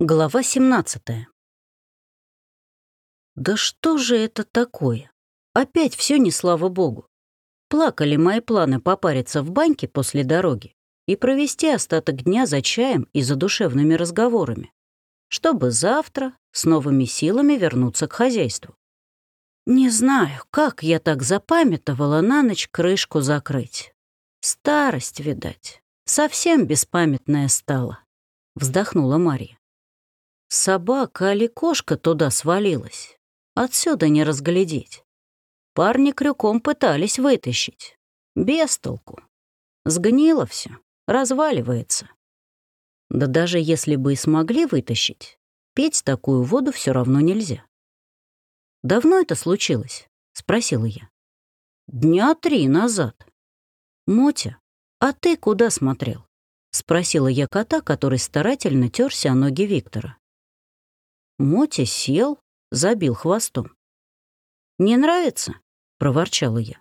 Глава 17 Да что же это такое? Опять все не слава богу. Плакали мои планы попариться в баньке после дороги и провести остаток дня за чаем и задушевными разговорами, чтобы завтра с новыми силами вернуться к хозяйству. Не знаю, как я так запамятовала на ночь крышку закрыть. Старость, видать, совсем беспамятная стала, вздохнула Марья. Собака или кошка туда свалилась. Отсюда не разглядеть. Парни крюком пытались вытащить. Без толку. Сгнило все, разваливается. Да даже если бы и смогли вытащить, пить такую воду все равно нельзя. «Давно это случилось?» — спросила я. «Дня три назад». «Мотя, а ты куда смотрел?» — спросила я кота, который старательно терся о ноги Виктора. Мотя сел, забил хвостом. «Не нравится?» — проворчала я.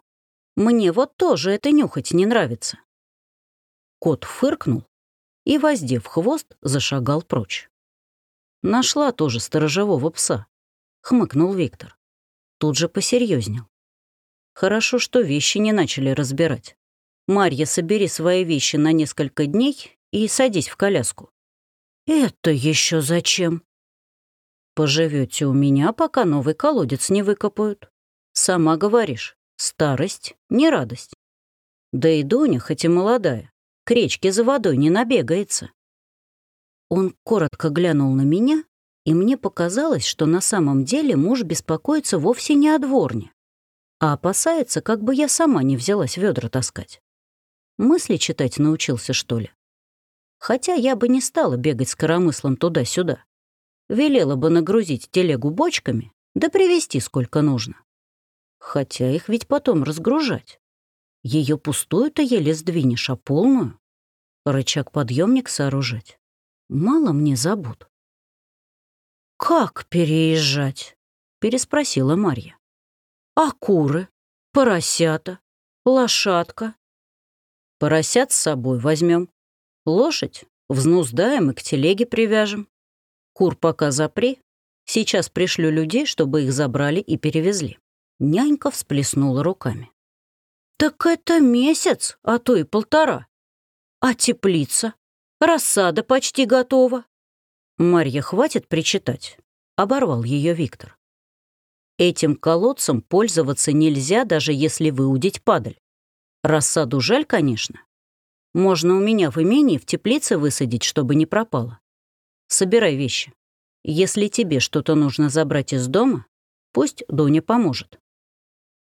«Мне вот тоже это нюхать не нравится». Кот фыркнул и, воздев хвост, зашагал прочь. «Нашла тоже сторожевого пса», — хмыкнул Виктор. Тут же посерьезнел. «Хорошо, что вещи не начали разбирать. Марья, собери свои вещи на несколько дней и садись в коляску». «Это еще зачем?» Поживете у меня, пока новый колодец не выкопают. Сама говоришь, старость — не радость. Да и Дуня, хоть и молодая, к речке за водой не набегается. Он коротко глянул на меня, и мне показалось, что на самом деле муж беспокоится вовсе не о дворне, а опасается, как бы я сама не взялась ведра таскать. Мысли читать научился, что ли? Хотя я бы не стала бегать с коромыслом туда-сюда велела бы нагрузить телегу бочками, да привезти сколько нужно. Хотя их ведь потом разгружать. Ее пустую-то еле сдвинешь, а полную — рычаг-подъемник сооружать. Мало мне забот. «Как переезжать?» — переспросила Марья. «А куры? Поросята? Лошадка?» «Поросят с собой возьмем. Лошадь взнуздаем и к телеге привяжем. Кур пока запри. Сейчас пришлю людей, чтобы их забрали и перевезли. Нянька всплеснула руками. «Так это месяц, а то и полтора. А теплица? Рассада почти готова». «Марья, хватит причитать», — оборвал ее Виктор. «Этим колодцем пользоваться нельзя, даже если выудить падаль. Рассаду жаль, конечно. Можно у меня в имении в теплице высадить, чтобы не пропало. Собирай вещи. Если тебе что-то нужно забрать из дома, пусть Доня поможет».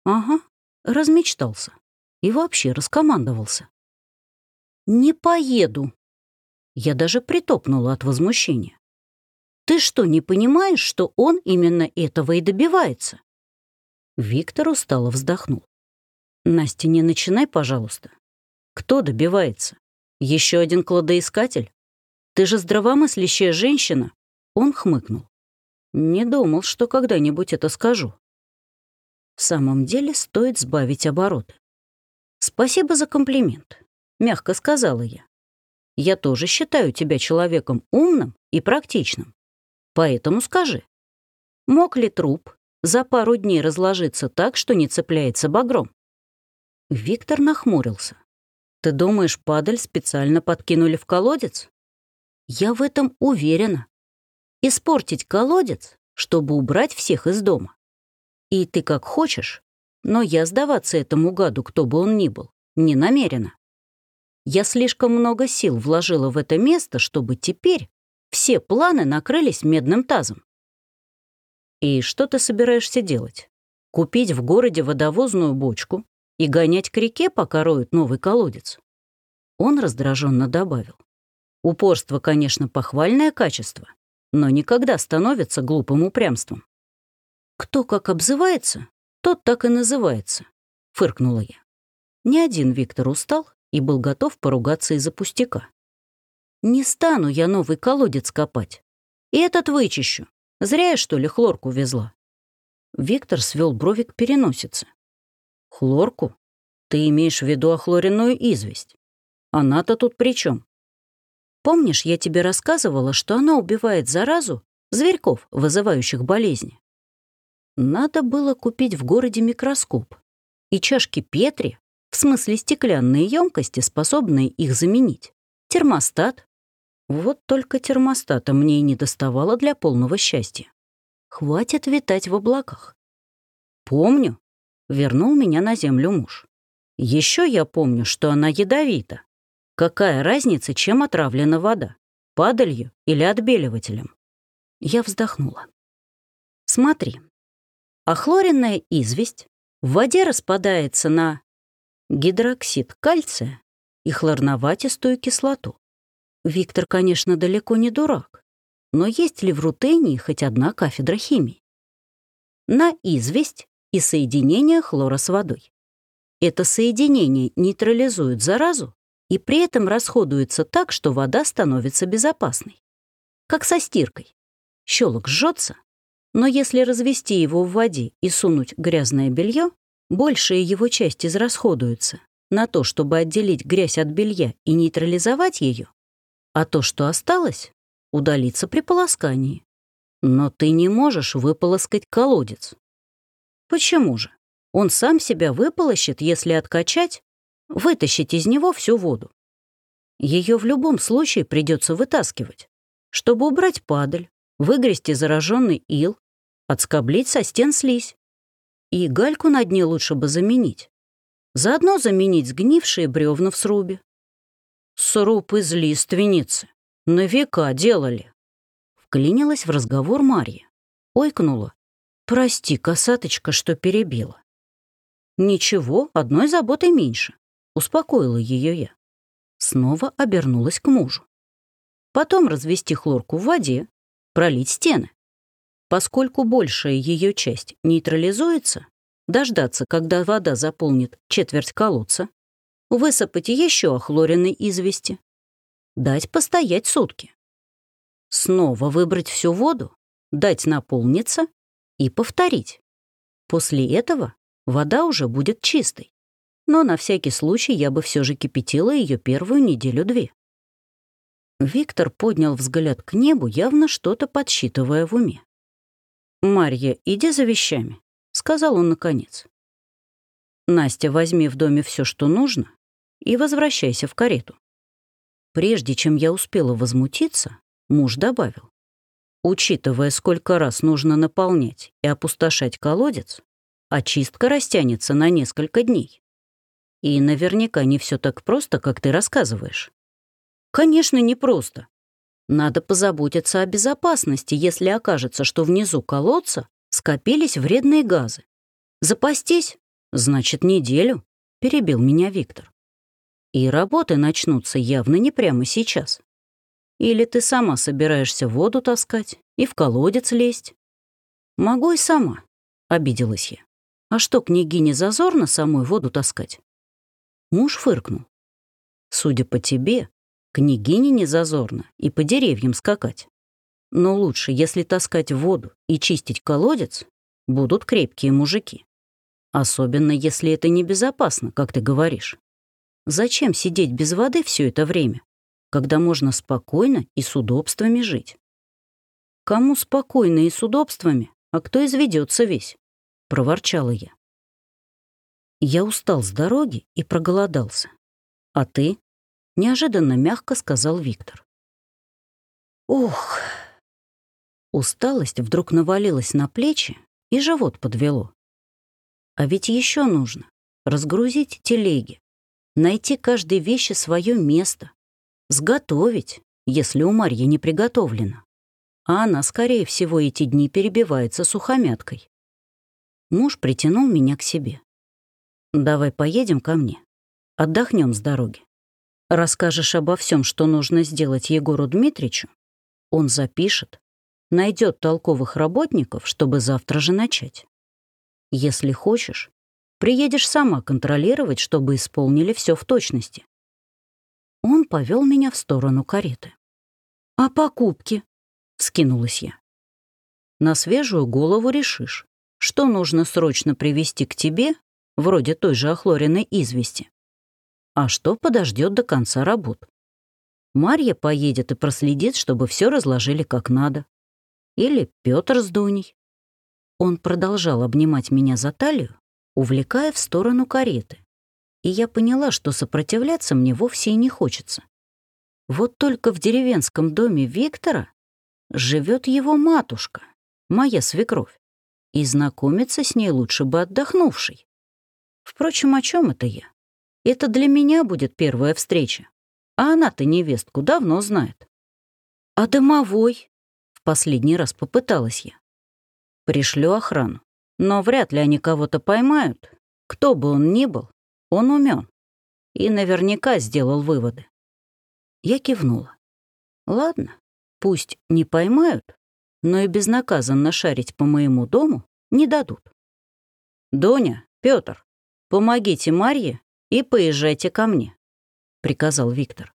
«Ага, размечтался. И вообще раскомандовался». «Не поеду». Я даже притопнула от возмущения. «Ты что, не понимаешь, что он именно этого и добивается?» Виктор устало вздохнул. «Настя, не начинай, пожалуйста. Кто добивается? Еще один кладоискатель? Ты же здравомыслящая женщина!» Он хмыкнул. «Не думал, что когда-нибудь это скажу. В самом деле стоит сбавить обороты. Спасибо за комплимент», — мягко сказала я. «Я тоже считаю тебя человеком умным и практичным. Поэтому скажи, мог ли труп за пару дней разложиться так, что не цепляется багром?» Виктор нахмурился. «Ты думаешь, падаль специально подкинули в колодец?» Я в этом уверена. Испортить колодец, чтобы убрать всех из дома. И ты как хочешь, но я сдаваться этому гаду, кто бы он ни был, не намерена. Я слишком много сил вложила в это место, чтобы теперь все планы накрылись медным тазом. И что ты собираешься делать? Купить в городе водовозную бочку и гонять к реке, пока роют новый колодец? Он раздраженно добавил. Упорство, конечно, похвальное качество, но никогда становится глупым упрямством. «Кто как обзывается, тот так и называется», — фыркнула я. Ни один Виктор устал и был готов поругаться из-за пустяка. «Не стану я новый колодец копать. И этот вычищу. Зря я, что ли, хлорку везла». Виктор свел брови к переносице. «Хлорку? Ты имеешь в виду охлоренную известь? Она-то тут при чем? Помнишь, я тебе рассказывала, что она убивает заразу зверьков, вызывающих болезни? Надо было купить в городе микроскоп и чашки Петри, в смысле стеклянные емкости, способные их заменить, термостат. Вот только термостата мне и не доставало для полного счастья. Хватит витать в облаках. Помню, вернул меня на землю муж. Еще я помню, что она ядовита. Какая разница, чем отравлена вода? Падалью или отбеливателем? Я вздохнула. Смотри. Охлоренная известь в воде распадается на гидроксид кальция и хлорноватистую кислоту. Виктор, конечно, далеко не дурак, но есть ли в Рутении хоть одна кафедра химии? На известь и соединение хлора с водой. Это соединение нейтрализует заразу и при этом расходуется так, что вода становится безопасной. Как со стиркой. Щелок жжется, но если развести его в воде и сунуть грязное белье, большая его часть израсходуется на то, чтобы отделить грязь от белья и нейтрализовать ее, а то, что осталось, удалится при полоскании. Но ты не можешь выполоскать колодец. Почему же? Он сам себя выполощет, если откачать вытащить из него всю воду. Ее в любом случае придется вытаскивать, чтобы убрать падаль, выгрести зараженный ил, отскоблить со стен слизь. И гальку на дне лучше бы заменить. Заодно заменить сгнившие бревна в срубе. Сруб из лиственницы. На века делали. Вклинилась в разговор Марья. Ойкнула. «Прости, косаточка, что перебила». «Ничего, одной заботой меньше. Успокоила ее я. Снова обернулась к мужу. Потом развести хлорку в воде, пролить стены. Поскольку большая ее часть нейтрализуется, дождаться, когда вода заполнит четверть колодца, высыпать еще охлоренной извести, дать постоять сутки. Снова выбрать всю воду, дать наполниться и повторить. После этого вода уже будет чистой но на всякий случай я бы все же кипятила ее первую неделю-две. Виктор поднял взгляд к небу, явно что-то подсчитывая в уме. «Марья, иди за вещами», — сказал он наконец. «Настя, возьми в доме все, что нужно, и возвращайся в карету». Прежде чем я успела возмутиться, муж добавил. Учитывая, сколько раз нужно наполнять и опустошать колодец, очистка растянется на несколько дней. И наверняка не все так просто, как ты рассказываешь. Конечно, не просто. Надо позаботиться о безопасности, если окажется, что внизу колодца скопились вредные газы. Запастись? Значит, неделю, перебил меня Виктор. И работы начнутся явно не прямо сейчас. Или ты сама собираешься воду таскать и в колодец лезть? Могу и сама, обиделась я. А что, княгине зазорно самой воду таскать? Муж фыркнул. «Судя по тебе, княгине не зазорно и по деревьям скакать. Но лучше, если таскать воду и чистить колодец, будут крепкие мужики. Особенно, если это небезопасно, как ты говоришь. Зачем сидеть без воды все это время, когда можно спокойно и с удобствами жить? Кому спокойно и с удобствами, а кто изведется весь? Проворчала я. Я устал с дороги и проголодался. А ты? Неожиданно мягко сказал Виктор. Ух! Усталость вдруг навалилась на плечи, и живот подвело. А ведь еще нужно разгрузить телеги, найти каждой вещи свое место, сготовить, если у Марьи не приготовлено. А она, скорее всего, эти дни перебивается сухомяткой. Муж притянул меня к себе. Давай поедем ко мне. Отдохнем с дороги. Расскажешь обо всем, что нужно сделать Егору Дмитричу. Он запишет, найдет толковых работников, чтобы завтра же начать. Если хочешь, приедешь сама контролировать, чтобы исполнили все в точности. Он повел меня в сторону кареты. «А покупки?» — вскинулась я. «На свежую голову решишь, что нужно срочно привезти к тебе вроде той же охлоренной извести. А что подождет до конца работ? Марья поедет и проследит, чтобы все разложили как надо. Или Петр с Дуней. Он продолжал обнимать меня за талию, увлекая в сторону кареты. И я поняла, что сопротивляться мне вовсе и не хочется. Вот только в деревенском доме Виктора живет его матушка, моя свекровь, и знакомиться с ней лучше бы отдохнувшей. Впрочем, о чем это я? Это для меня будет первая встреча, а она-то невестку давно знает. А домовой? В последний раз попыталась я. Пришлю охрану, но вряд ли они кого-то поймают. Кто бы он ни был, он умен и наверняка сделал выводы. Я кивнула. Ладно, пусть не поймают, но и безнаказанно шарить по моему дому не дадут. «Доня, Пётр, помогите Марье и поезжайте ко мне», — приказал Виктор.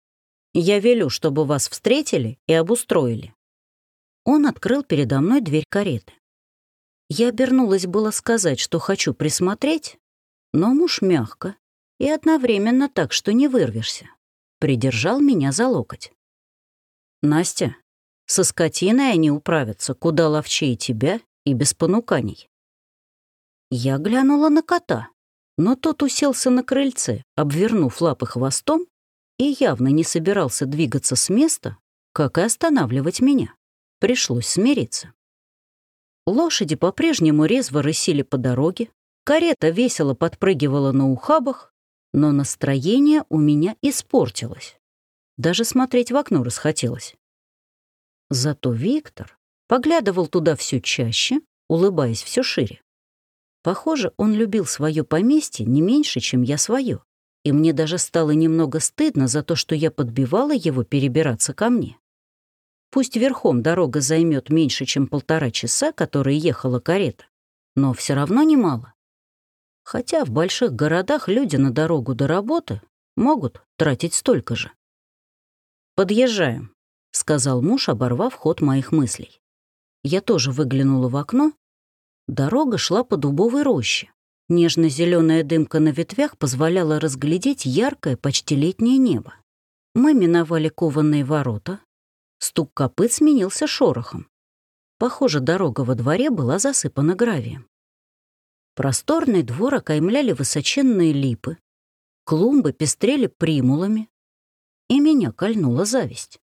«Я велю, чтобы вас встретили и обустроили». Он открыл передо мной дверь кареты. Я обернулась было сказать, что хочу присмотреть, но муж мягко и одновременно так, что не вырвешься, придержал меня за локоть. «Настя, со скотиной они управятся куда ловчее тебя и без понуканий». Я глянула на кота, но тот уселся на крыльце, обвернув лапы хвостом, и явно не собирался двигаться с места, как и останавливать меня. Пришлось смириться. Лошади по-прежнему резво рысили по дороге, карета весело подпрыгивала на ухабах, но настроение у меня испортилось. Даже смотреть в окно расхотелось. Зато Виктор поглядывал туда все чаще, улыбаясь все шире. Похоже, он любил свое поместье не меньше, чем я свое, и мне даже стало немного стыдно за то, что я подбивала его перебираться ко мне. Пусть верхом дорога займет меньше, чем полтора часа, которые ехала карета, но все равно немало. Хотя в больших городах люди на дорогу до работы могут тратить столько же. «Подъезжаем», — сказал муж, оборвав ход моих мыслей. Я тоже выглянула в окно. Дорога шла по дубовой роще. нежно зеленая дымка на ветвях позволяла разглядеть яркое, почти летнее небо. Мы миновали кованые ворота, Стук копыт сменился шорохом. Похоже, дорога во дворе была засыпана гравием. Просторный двор окаймляли высоченные липы, клумбы пестрели примулами, и меня кольнула зависть.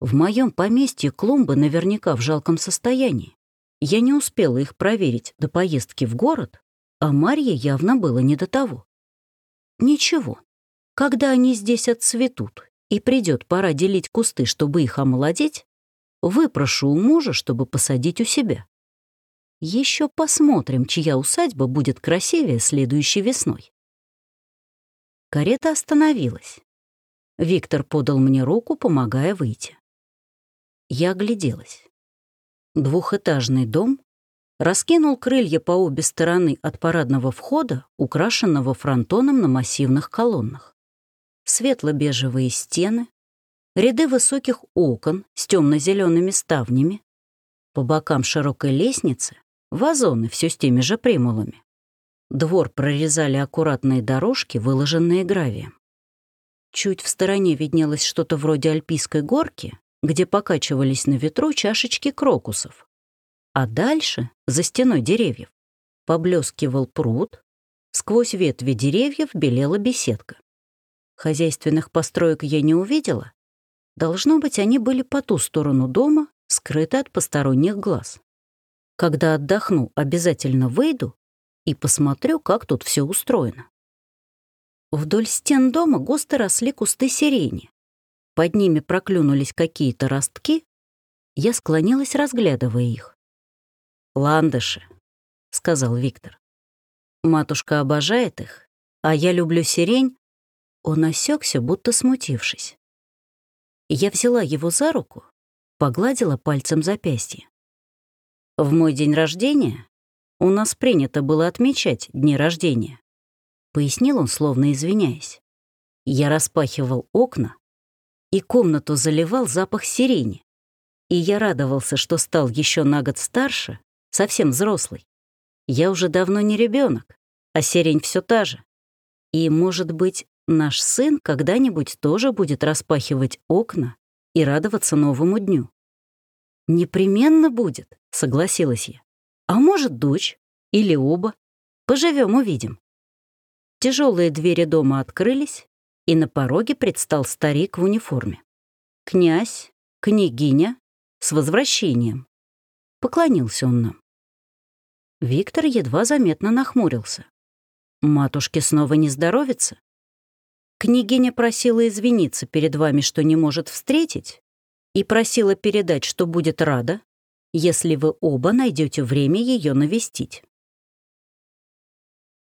В моем поместье клумбы наверняка в жалком состоянии. Я не успела их проверить до поездки в город, а Марье явно было не до того. Ничего, когда они здесь отцветут, и придет пора делить кусты, чтобы их омолодить, выпрошу у мужа, чтобы посадить у себя. Еще посмотрим, чья усадьба будет красивее следующей весной. Карета остановилась. Виктор подал мне руку, помогая выйти. Я огляделась. Двухэтажный дом раскинул крылья по обе стороны от парадного входа, украшенного фронтоном на массивных колоннах светло-бежевые стены, ряды высоких окон с темно-зелеными ставнями, по бокам широкой лестницы вазоны все с теми же примулами. Двор прорезали аккуратные дорожки, выложенные гравием. Чуть в стороне виднелось что-то вроде альпийской горки, где покачивались на ветру чашечки крокусов. А дальше, за стеной деревьев, поблескивал пруд, сквозь ветви деревьев белела беседка. Хозяйственных построек я не увидела. Должно быть, они были по ту сторону дома, скрыты от посторонних глаз. Когда отдохну, обязательно выйду и посмотрю, как тут все устроено. Вдоль стен дома густо росли кусты сирени. Под ними проклюнулись какие-то ростки. Я склонилась, разглядывая их. «Ландыши», — сказал Виктор. «Матушка обожает их, а я люблю сирень, он осекся, будто смутившись. Я взяла его за руку, погладила пальцем запястье. В мой день рождения у нас принято было отмечать дни рождения, пояснил он, словно извиняясь. Я распахивал окна, и комнату заливал запах сирени. И я радовался, что стал еще на год старше, совсем взрослый. Я уже давно не ребенок, а сирень все та же. И, может быть, Наш сын когда-нибудь тоже будет распахивать окна и радоваться новому дню. «Непременно будет», — согласилась я. «А может, дочь? Или оба? Поживем, увидим». Тяжелые двери дома открылись, и на пороге предстал старик в униформе. «Князь, княгиня, с возвращением!» Поклонился он нам. Виктор едва заметно нахмурился. «Матушке снова не здоровится?» Княгиня просила извиниться перед вами, что не может встретить, и просила передать, что будет рада, если вы оба найдете время ее навестить.